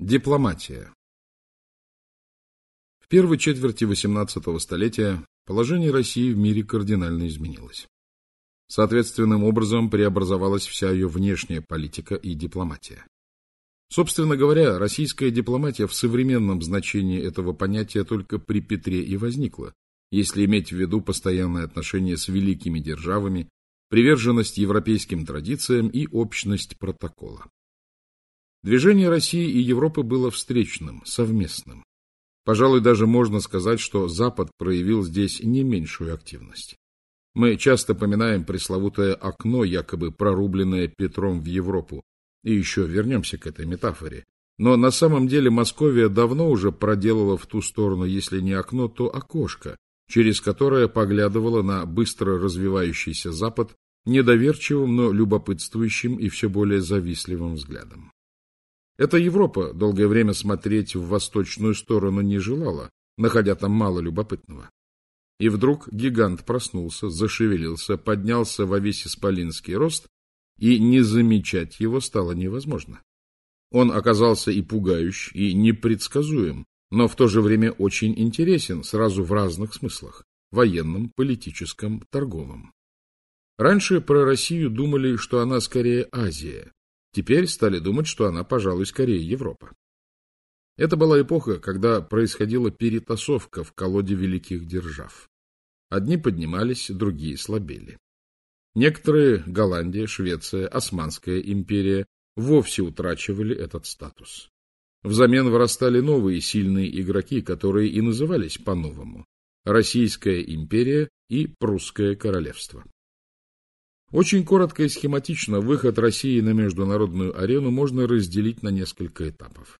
Дипломатия В первой четверти XVIII столетия положение России в мире кардинально изменилось. Соответственным образом преобразовалась вся ее внешняя политика и дипломатия. Собственно говоря, российская дипломатия в современном значении этого понятия только при Петре и возникла, если иметь в виду постоянные отношения с великими державами, приверженность европейским традициям и общность протокола. Движение России и Европы было встречным, совместным. Пожалуй, даже можно сказать, что Запад проявил здесь не меньшую активность. Мы часто поминаем пресловутое окно, якобы прорубленное Петром в Европу, и еще вернемся к этой метафоре. Но на самом деле Московия давно уже проделала в ту сторону, если не окно, то окошко, через которое поглядывала на быстро развивающийся Запад недоверчивым, но любопытствующим и все более завистливым взглядом. Эта Европа долгое время смотреть в восточную сторону не желала, находя там мало любопытного. И вдруг гигант проснулся, зашевелился, поднялся во весь исполинский рост, и не замечать его стало невозможно. Он оказался и пугающ, и непредсказуем, но в то же время очень интересен сразу в разных смыслах – военном, политическом, торговом. Раньше про Россию думали, что она скорее Азия, Теперь стали думать, что она, пожалуй, скорее Европа. Это была эпоха, когда происходила перетасовка в колоде великих держав. Одни поднимались, другие слабели. Некоторые, Голландия, Швеция, Османская империя, вовсе утрачивали этот статус. Взамен вырастали новые сильные игроки, которые и назывались по-новому – Российская империя и Прусское королевство. Очень коротко и схематично выход России на международную арену можно разделить на несколько этапов.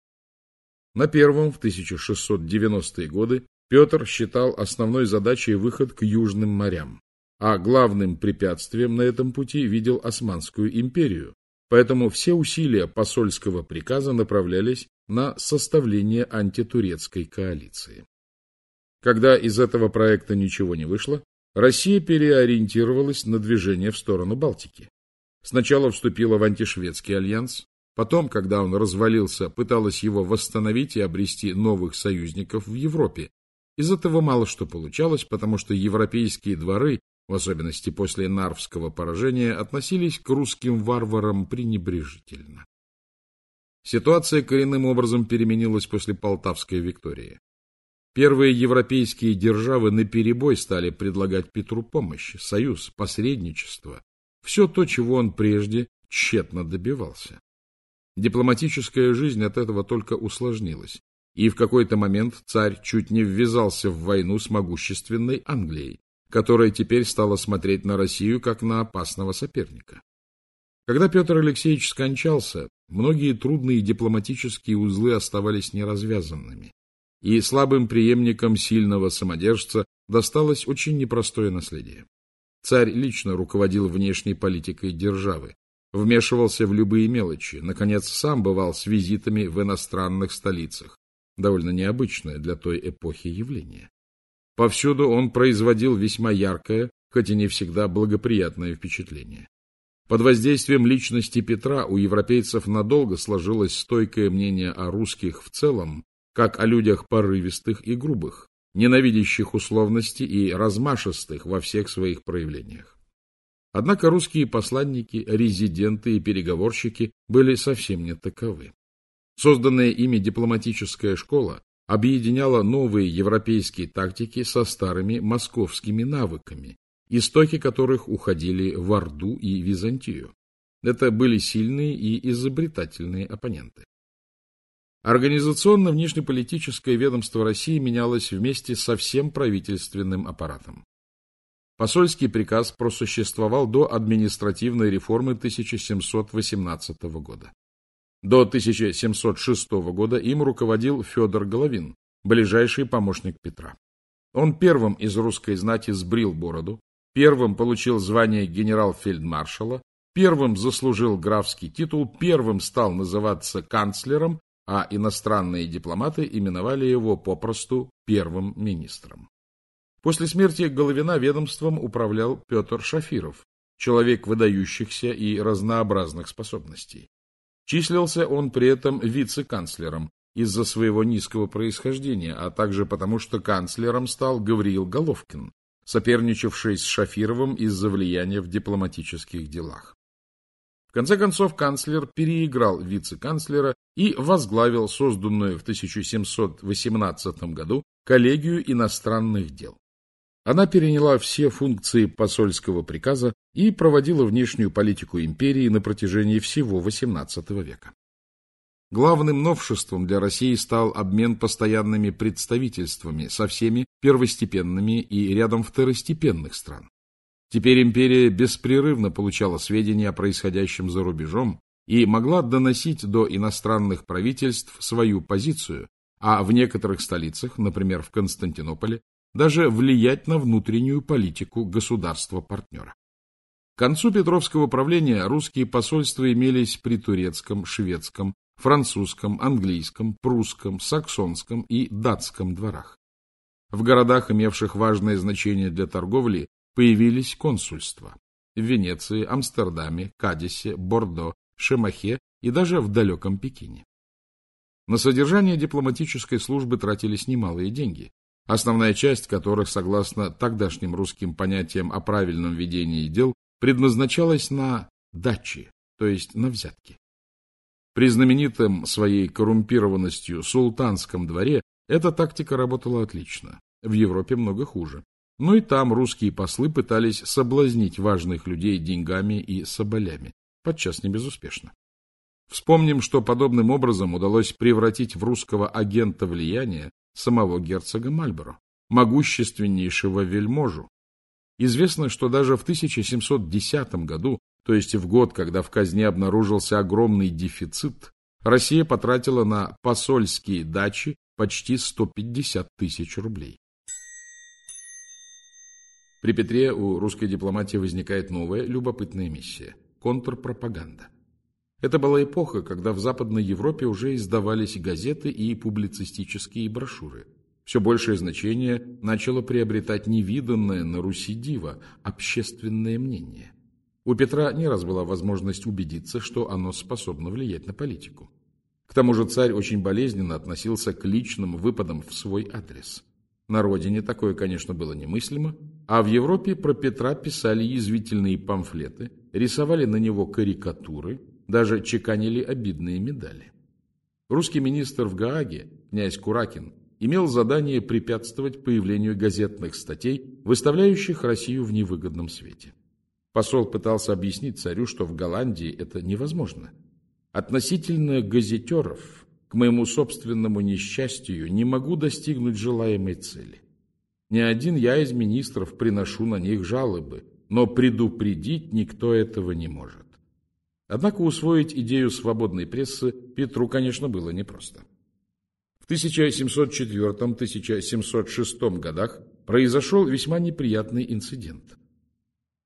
На первом, в 1690-е годы, Петр считал основной задачей выход к южным морям, а главным препятствием на этом пути видел Османскую империю, поэтому все усилия посольского приказа направлялись на составление антитурецкой коалиции. Когда из этого проекта ничего не вышло, Россия переориентировалась на движение в сторону Балтики. Сначала вступила в антишведский альянс, потом, когда он развалился, пыталась его восстановить и обрести новых союзников в Европе. Из этого мало что получалось, потому что европейские дворы, в особенности после Нарвского поражения, относились к русским варварам пренебрежительно. Ситуация коренным образом переменилась после Полтавской Виктории. Первые европейские державы наперебой стали предлагать Петру помощь, союз, посредничество, все то, чего он прежде тщетно добивался. Дипломатическая жизнь от этого только усложнилась, и в какой-то момент царь чуть не ввязался в войну с могущественной Англией, которая теперь стала смотреть на Россию как на опасного соперника. Когда Петр Алексеевич скончался, многие трудные дипломатические узлы оставались неразвязанными и слабым преемникам сильного самодержца досталось очень непростое наследие. Царь лично руководил внешней политикой державы, вмешивался в любые мелочи, наконец, сам бывал с визитами в иностранных столицах, довольно необычное для той эпохи явление. Повсюду он производил весьма яркое, хоть и не всегда благоприятное впечатление. Под воздействием личности Петра у европейцев надолго сложилось стойкое мнение о русских в целом как о людях порывистых и грубых, ненавидящих условности и размашистых во всех своих проявлениях. Однако русские посланники, резиденты и переговорщики были совсем не таковы. Созданная ими дипломатическая школа объединяла новые европейские тактики со старыми московскими навыками, истоки которых уходили в Орду и Византию. Это были сильные и изобретательные оппоненты. Организационно-внешнеполитическое ведомство России менялось вместе со всем правительственным аппаратом. Посольский приказ просуществовал до административной реформы 1718 года. До 1706 года им руководил Федор Головин, ближайший помощник Петра. Он первым из русской знати сбрил бороду, первым получил звание генерал-фельдмаршала, первым заслужил графский титул, первым стал называться канцлером а иностранные дипломаты именовали его попросту первым министром. После смерти Головина ведомством управлял Петр Шафиров, человек выдающихся и разнообразных способностей. Числился он при этом вице-канцлером из-за своего низкого происхождения, а также потому, что канцлером стал Гавриил Головкин, соперничавший с Шафировым из-за влияния в дипломатических делах. В конце концов, канцлер переиграл вице-канцлера и возглавил созданную в 1718 году коллегию иностранных дел. Она переняла все функции посольского приказа и проводила внешнюю политику империи на протяжении всего XVIII века. Главным новшеством для России стал обмен постоянными представительствами со всеми первостепенными и рядом второстепенных стран. Теперь империя беспрерывно получала сведения о происходящем за рубежом и могла доносить до иностранных правительств свою позицию, а в некоторых столицах, например, в Константинополе, даже влиять на внутреннюю политику государства-партнера. К концу Петровского правления русские посольства имелись при турецком, шведском, французском, английском, прусском, саксонском и датском дворах. В городах, имевших важное значение для торговли, появились консульства в Венеции, Амстердаме, Кадисе, Бордо, Шемахе и даже в далеком Пекине. На содержание дипломатической службы тратились немалые деньги, основная часть которых, согласно тогдашним русским понятиям о правильном ведении дел, предназначалась на дачи, то есть на взятки. При знаменитом своей коррумпированностью султанском дворе эта тактика работала отлично, в Европе много хуже. Но и там русские послы пытались соблазнить важных людей деньгами и соболями, подчас не безуспешно. Вспомним, что подобным образом удалось превратить в русского агента влияния самого герцога Мальборо, могущественнейшего вельможу. Известно, что даже в 1710 году, то есть в год, когда в казне обнаружился огромный дефицит, Россия потратила на посольские дачи почти 150 тысяч рублей. При Петре у русской дипломатии возникает новая любопытная миссия – контрпропаганда. Это была эпоха, когда в Западной Европе уже издавались газеты и публицистические брошюры. Все большее значение начало приобретать невиданное на Руси диво – общественное мнение. У Петра не раз была возможность убедиться, что оно способно влиять на политику. К тому же царь очень болезненно относился к личным выпадам в свой адрес. На родине такое, конечно, было немыслимо, а в Европе про Петра писали язвительные памфлеты, рисовали на него карикатуры – даже чеканили обидные медали. Русский министр в Гааге, князь Куракин, имел задание препятствовать появлению газетных статей, выставляющих Россию в невыгодном свете. Посол пытался объяснить царю, что в Голландии это невозможно. Относительно газетеров, к моему собственному несчастью, не могу достигнуть желаемой цели. Ни один я из министров приношу на них жалобы, но предупредить никто этого не может. Однако усвоить идею свободной прессы Петру, конечно, было непросто. В 1704-1706 годах произошел весьма неприятный инцидент.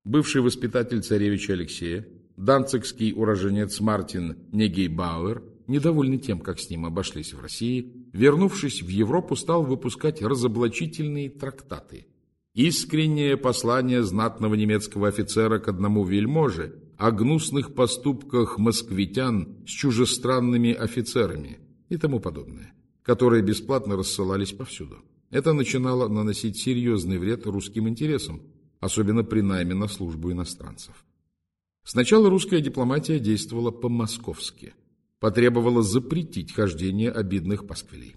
Бывший воспитатель царевича Алексея, данцигский уроженец Мартин Негейбауэр, недовольный тем, как с ним обошлись в России, вернувшись в Европу, стал выпускать разоблачительные трактаты. Искреннее послание знатного немецкого офицера к одному вельможе, о гнусных поступках москвитян с чужестранными офицерами и тому подобное, которые бесплатно рассылались повсюду. Это начинало наносить серьезный вред русским интересам, особенно при найме на службу иностранцев. Сначала русская дипломатия действовала по-московски, потребовала запретить хождение обидных пасквилей.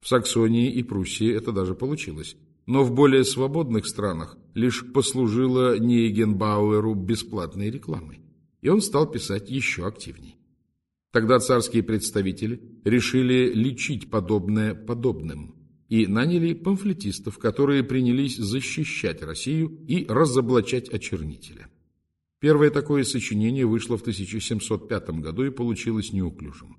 В Саксонии и Пруссии это даже получилось, но в более свободных странах лишь послужило Нейгенбауэру бесплатной рекламой, и он стал писать еще активней. Тогда царские представители решили лечить подобное подобным и наняли памфлетистов, которые принялись защищать Россию и разоблачать очернителя. Первое такое сочинение вышло в 1705 году и получилось неуклюжим.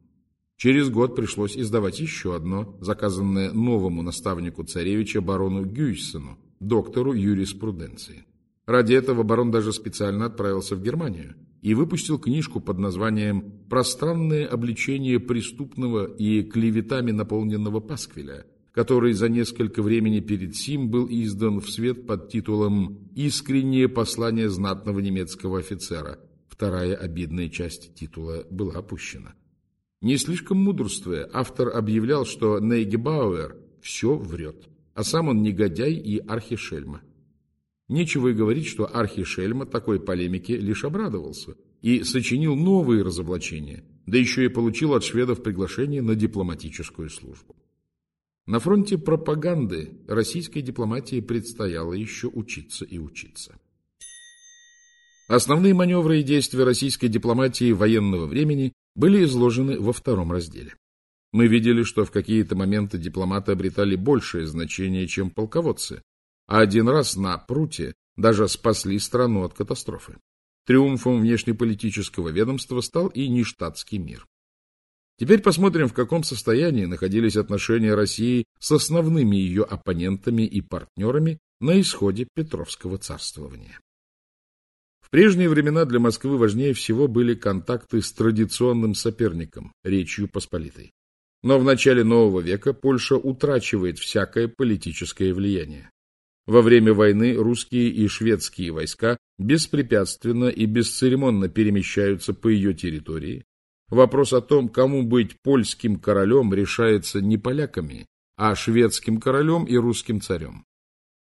Через год пришлось издавать еще одно, заказанное новому наставнику царевича барону Гюйсену, доктору юриспруденции. Ради этого барон даже специально отправился в Германию и выпустил книжку под названием «Пространное обличение преступного и клеветами наполненного пасквиля», который за несколько времени перед сим был издан в свет под титулом «Искреннее послание знатного немецкого офицера». Вторая обидная часть титула была опущена. Не слишком мудрствуя, автор объявлял, что Нейгебауэр все врет, а сам он негодяй и архишельма. Нечего и говорить, что архишельма такой полемике лишь обрадовался и сочинил новые разоблачения, да еще и получил от шведов приглашение на дипломатическую службу. На фронте пропаганды российской дипломатии предстояло еще учиться и учиться. Основные маневры и действия российской дипломатии военного времени были изложены во втором разделе. Мы видели, что в какие-то моменты дипломаты обретали большее значение, чем полководцы, а один раз на пруте даже спасли страну от катастрофы. Триумфом внешнеполитического ведомства стал и нештатский мир. Теперь посмотрим, в каком состоянии находились отношения России с основными ее оппонентами и партнерами на исходе Петровского царствования. В прежние времена для Москвы важнее всего были контакты с традиционным соперником, Речью Посполитой. Но в начале нового века Польша утрачивает всякое политическое влияние. Во время войны русские и шведские войска беспрепятственно и бесцеремонно перемещаются по ее территории, Вопрос о том, кому быть польским королем, решается не поляками, а шведским королем и русским царем.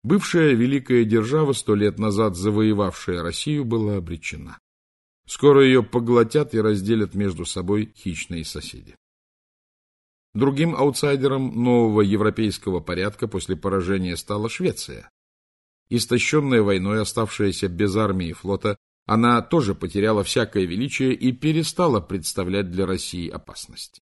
Бывшая великая держава, сто лет назад завоевавшая Россию, была обречена. Скоро ее поглотят и разделят между собой хищные соседи. Другим аутсайдером нового европейского порядка после поражения стала Швеция. Истощенная войной, оставшаяся без армии и флота, она тоже потеряла всякое величие и перестала представлять для России опасность.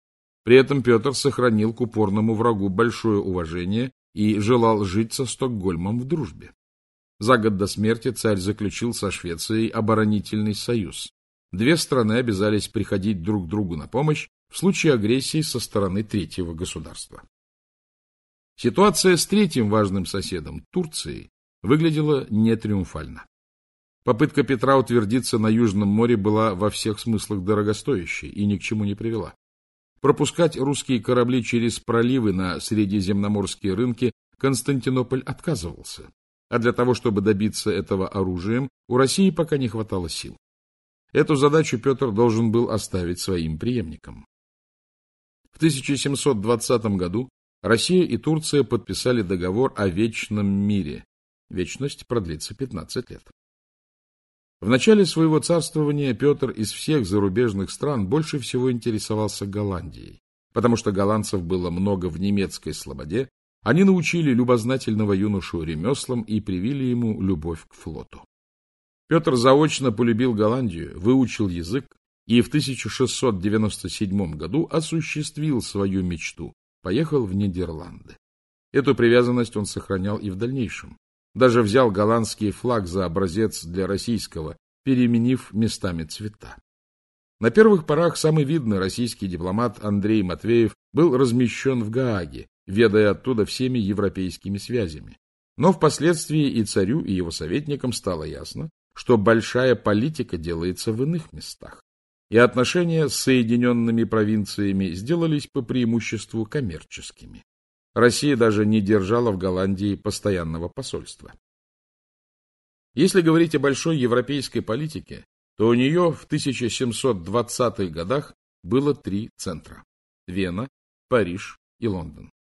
При этом Петр сохранил к упорному врагу большое уважение и желал жить со Стокгольмом в дружбе. За год до смерти царь заключил со Швецией оборонительный союз. Две страны обязались приходить друг другу на помощь в случае агрессии со стороны третьего государства. Ситуация с третьим важным соседом, Турцией, выглядела нетриумфально. Попытка Петра утвердиться на Южном море была во всех смыслах дорогостоящей и ни к чему не привела. Пропускать русские корабли через проливы на средиземноморские рынки Константинополь отказывался, а для того, чтобы добиться этого оружием, у России пока не хватало сил. Эту задачу Петр должен был оставить своим преемникам. В 1720 году Россия и Турция подписали договор о вечном мире. Вечность продлится 15 лет. В начале своего царствования Петр из всех зарубежных стран больше всего интересовался Голландией, потому что голландцев было много в немецкой слободе, они научили любознательного юношу ремеслам и привили ему любовь к флоту. Петр заочно полюбил Голландию, выучил язык и в 1697 году осуществил свою мечту, поехал в Нидерланды. Эту привязанность он сохранял и в дальнейшем. Даже взял голландский флаг за образец для российского, переменив местами цвета. На первых порах самый видный российский дипломат Андрей Матвеев был размещен в Гааге, ведая оттуда всеми европейскими связями. Но впоследствии и царю, и его советникам стало ясно, что большая политика делается в иных местах, и отношения с Соединенными провинциями сделались по преимуществу коммерческими. Россия даже не держала в Голландии постоянного посольства. Если говорить о большой европейской политике, то у нее в 1720-х годах было три центра – Вена, Париж и Лондон.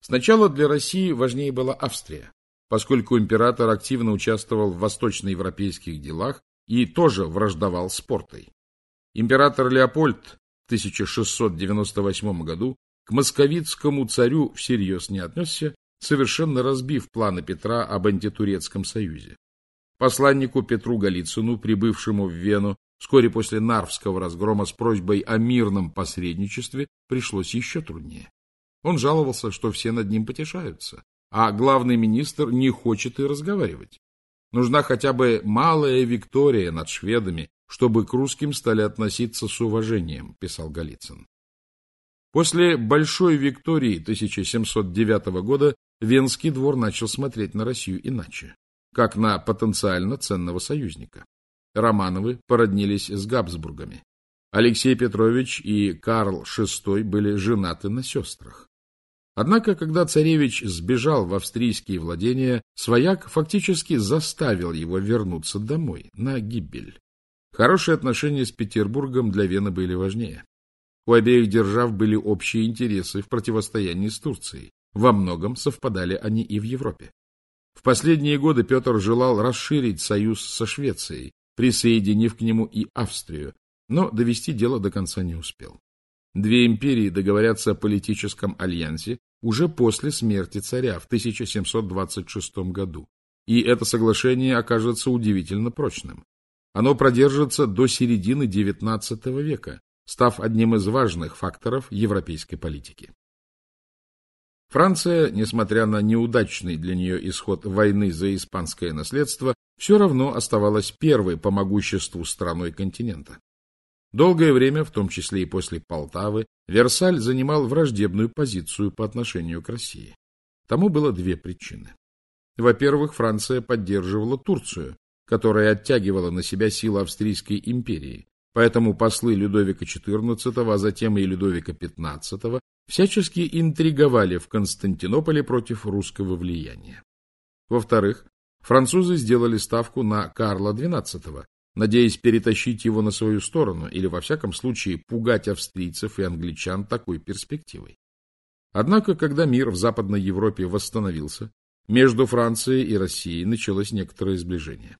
Сначала для России важнее была Австрия, поскольку император активно участвовал в восточноевропейских делах и тоже враждовал с Портой. Император Леопольд в 1698 году к московицкому царю всерьез не отнесся, совершенно разбив планы Петра об антитурецком союзе. Посланнику Петру Голицыну, прибывшему в Вену вскоре после Нарвского разгрома с просьбой о мирном посредничестве, пришлось еще труднее. Он жаловался, что все над ним потешаются, а главный министр не хочет и разговаривать. Нужна хотя бы малая Виктория над шведами, чтобы к русским стали относиться с уважением, писал Голицын. После Большой Виктории 1709 года Венский двор начал смотреть на Россию иначе, как на потенциально ценного союзника. Романовы породнились с Габсбургами. Алексей Петрович и Карл VI были женаты на сестрах. Однако, когда царевич сбежал в австрийские владения, свояк фактически заставил его вернуться домой, на гибель. Хорошие отношения с Петербургом для Вены были важнее. У обеих держав были общие интересы в противостоянии с Турцией. Во многом совпадали они и в Европе. В последние годы Петр желал расширить союз со Швецией, присоединив к нему и Австрию, но довести дело до конца не успел. Две империи договорятся о политическом альянсе уже после смерти царя в 1726 году, и это соглашение окажется удивительно прочным. Оно продержится до середины XIX века, став одним из важных факторов европейской политики. Франция, несмотря на неудачный для нее исход войны за испанское наследство, все равно оставалась первой по могуществу страной континента. Долгое время, в том числе и после Полтавы, Версаль занимал враждебную позицию по отношению к России. Тому было две причины. Во-первых, Франция поддерживала Турцию, которая оттягивала на себя силы Австрийской империи, поэтому послы Людовика XIV, а затем и Людовика XV всячески интриговали в Константинополе против русского влияния. Во-вторых, французы сделали ставку на Карла XII, надеясь перетащить его на свою сторону или, во всяком случае, пугать австрийцев и англичан такой перспективой. Однако, когда мир в Западной Европе восстановился, между Францией и Россией началось некоторое сближение.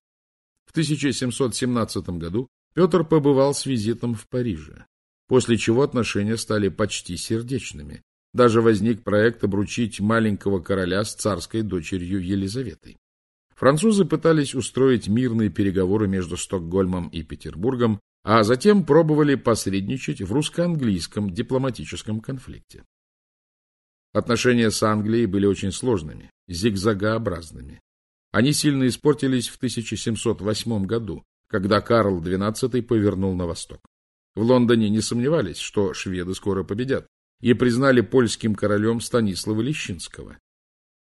В 1717 году Петр побывал с визитом в Париже, после чего отношения стали почти сердечными. Даже возник проект обручить маленького короля с царской дочерью Елизаветой. Французы пытались устроить мирные переговоры между Стокгольмом и Петербургом, а затем пробовали посредничать в русско-английском дипломатическом конфликте. Отношения с Англией были очень сложными, зигзагообразными. Они сильно испортились в 1708 году, когда Карл XII повернул на восток. В Лондоне не сомневались, что шведы скоро победят, и признали польским королем Станислава Лещинского.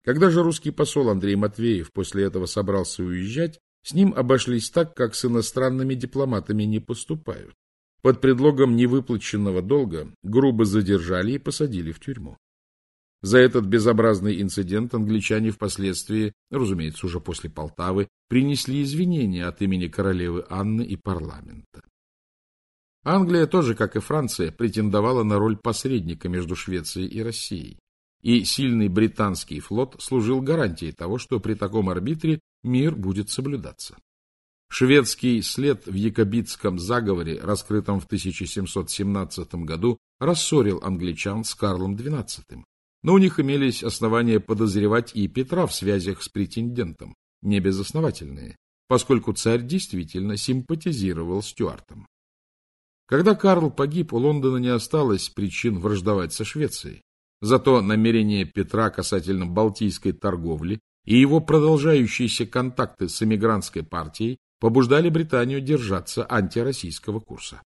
Когда же русский посол Андрей Матвеев после этого собрался уезжать, с ним обошлись так, как с иностранными дипломатами не поступают. Под предлогом невыплаченного долга грубо задержали и посадили в тюрьму. За этот безобразный инцидент англичане впоследствии, разумеется, уже после Полтавы, принесли извинения от имени королевы Анны и парламента. Англия тоже, как и Франция, претендовала на роль посредника между Швецией и Россией и сильный британский флот служил гарантией того, что при таком арбитре мир будет соблюдаться. Шведский след в якобитском заговоре, раскрытом в 1717 году, рассорил англичан с Карлом XII. Но у них имелись основания подозревать и Петра в связях с претендентом, не безосновательные, поскольку царь действительно симпатизировал Стюартам. Когда Карл погиб, у Лондона не осталось причин враждовать со Швецией. Зато намерения Петра касательно балтийской торговли и его продолжающиеся контакты с эмигрантской партией побуждали Британию держаться антироссийского курса.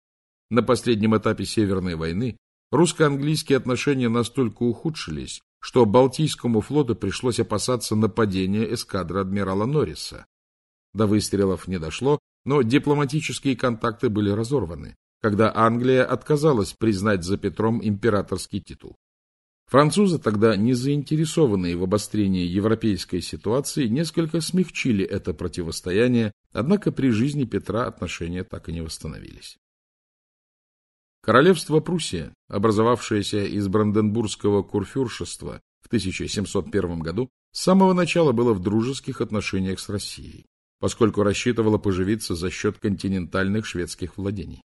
На последнем этапе Северной войны русско-английские отношения настолько ухудшились, что Балтийскому флоту пришлось опасаться нападения эскадры адмирала Норриса. До выстрелов не дошло, но дипломатические контакты были разорваны, когда Англия отказалась признать за Петром императорский титул. Французы, тогда не заинтересованные в обострении европейской ситуации, несколько смягчили это противостояние, однако при жизни Петра отношения так и не восстановились. Королевство Пруссия, образовавшееся из Бранденбургского курфюршества в 1701 году, с самого начала было в дружеских отношениях с Россией, поскольку рассчитывало поживиться за счет континентальных шведских владений.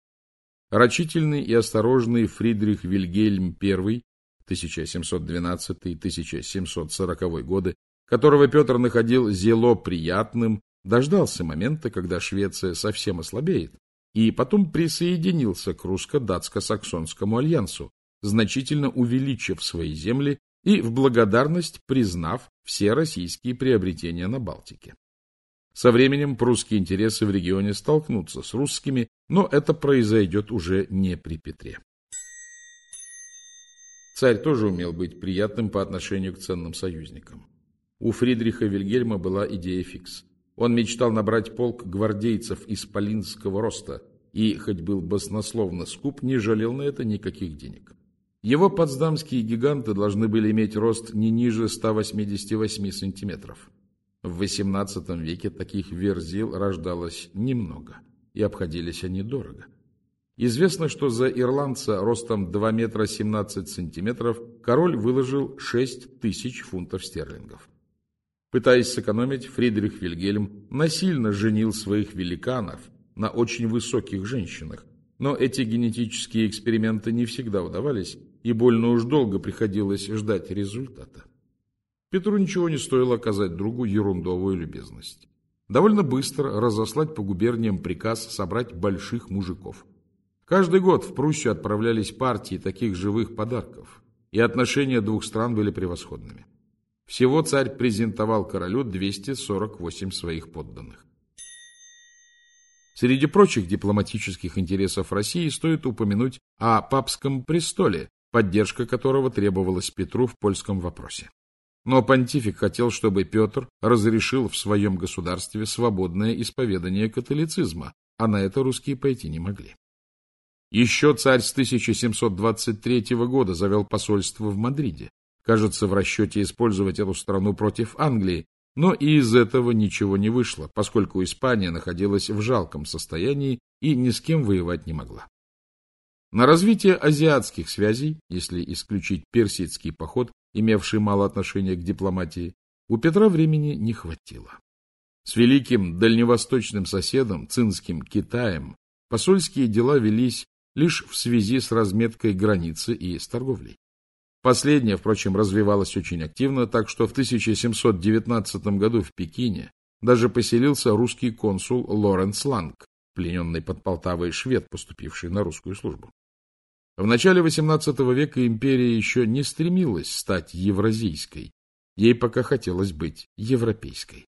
Рачительный и осторожный Фридрих Вильгельм I 1712-1740 годы, которого Петр находил зело приятным, дождался момента, когда Швеция совсем ослабеет, и потом присоединился к русско-датско-саксонскому альянсу, значительно увеличив свои земли и в благодарность признав все российские приобретения на Балтике. Со временем прусские интересы в регионе столкнутся с русскими, но это произойдет уже не при Петре. Царь тоже умел быть приятным по отношению к ценным союзникам. У Фридриха Вильгельма была идея фикс. Он мечтал набрать полк гвардейцев из Полинского роста и, хоть был баснословно скуп, не жалел на это никаких денег. Его потсдамские гиганты должны были иметь рост не ниже 188 сантиметров. В XVIII веке таких верзил рождалось немного, и обходились они дорого. Известно, что за ирландца ростом 2 метра 17 сантиметров король выложил 6 тысяч фунтов стерлингов. Пытаясь сэкономить, Фридрих Вильгельм насильно женил своих великанов на очень высоких женщинах, но эти генетические эксперименты не всегда удавались, и больно уж долго приходилось ждать результата. Петру ничего не стоило оказать другу ерундовую любезность. Довольно быстро разослать по губерниям приказ собрать больших мужиков – Каждый год в Пруссию отправлялись партии таких живых подарков, и отношения двух стран были превосходными. Всего царь презентовал королю 248 своих подданных. Среди прочих дипломатических интересов России стоит упомянуть о папском престоле, поддержка которого требовалась Петру в польском вопросе. Но понтифик хотел, чтобы Петр разрешил в своем государстве свободное исповедание католицизма, а на это русские пойти не могли. Еще царь с 1723 года завел посольство в Мадриде, кажется, в расчете использовать эту страну против Англии, но и из этого ничего не вышло, поскольку Испания находилась в жалком состоянии и ни с кем воевать не могла. На развитие азиатских связей, если исключить персидский поход, имевший мало отношения к дипломатии, у Петра времени не хватило. С великим дальневосточным соседом, цинским Китаем, посольские дела велись лишь в связи с разметкой границы и с торговлей. Последняя, впрочем, развивалась очень активно, так что в 1719 году в Пекине даже поселился русский консул Лоренс Ланг, плененный под Полтавой швед, поступивший на русскую службу. В начале XVIII века империя еще не стремилась стать евразийской, ей пока хотелось быть европейской.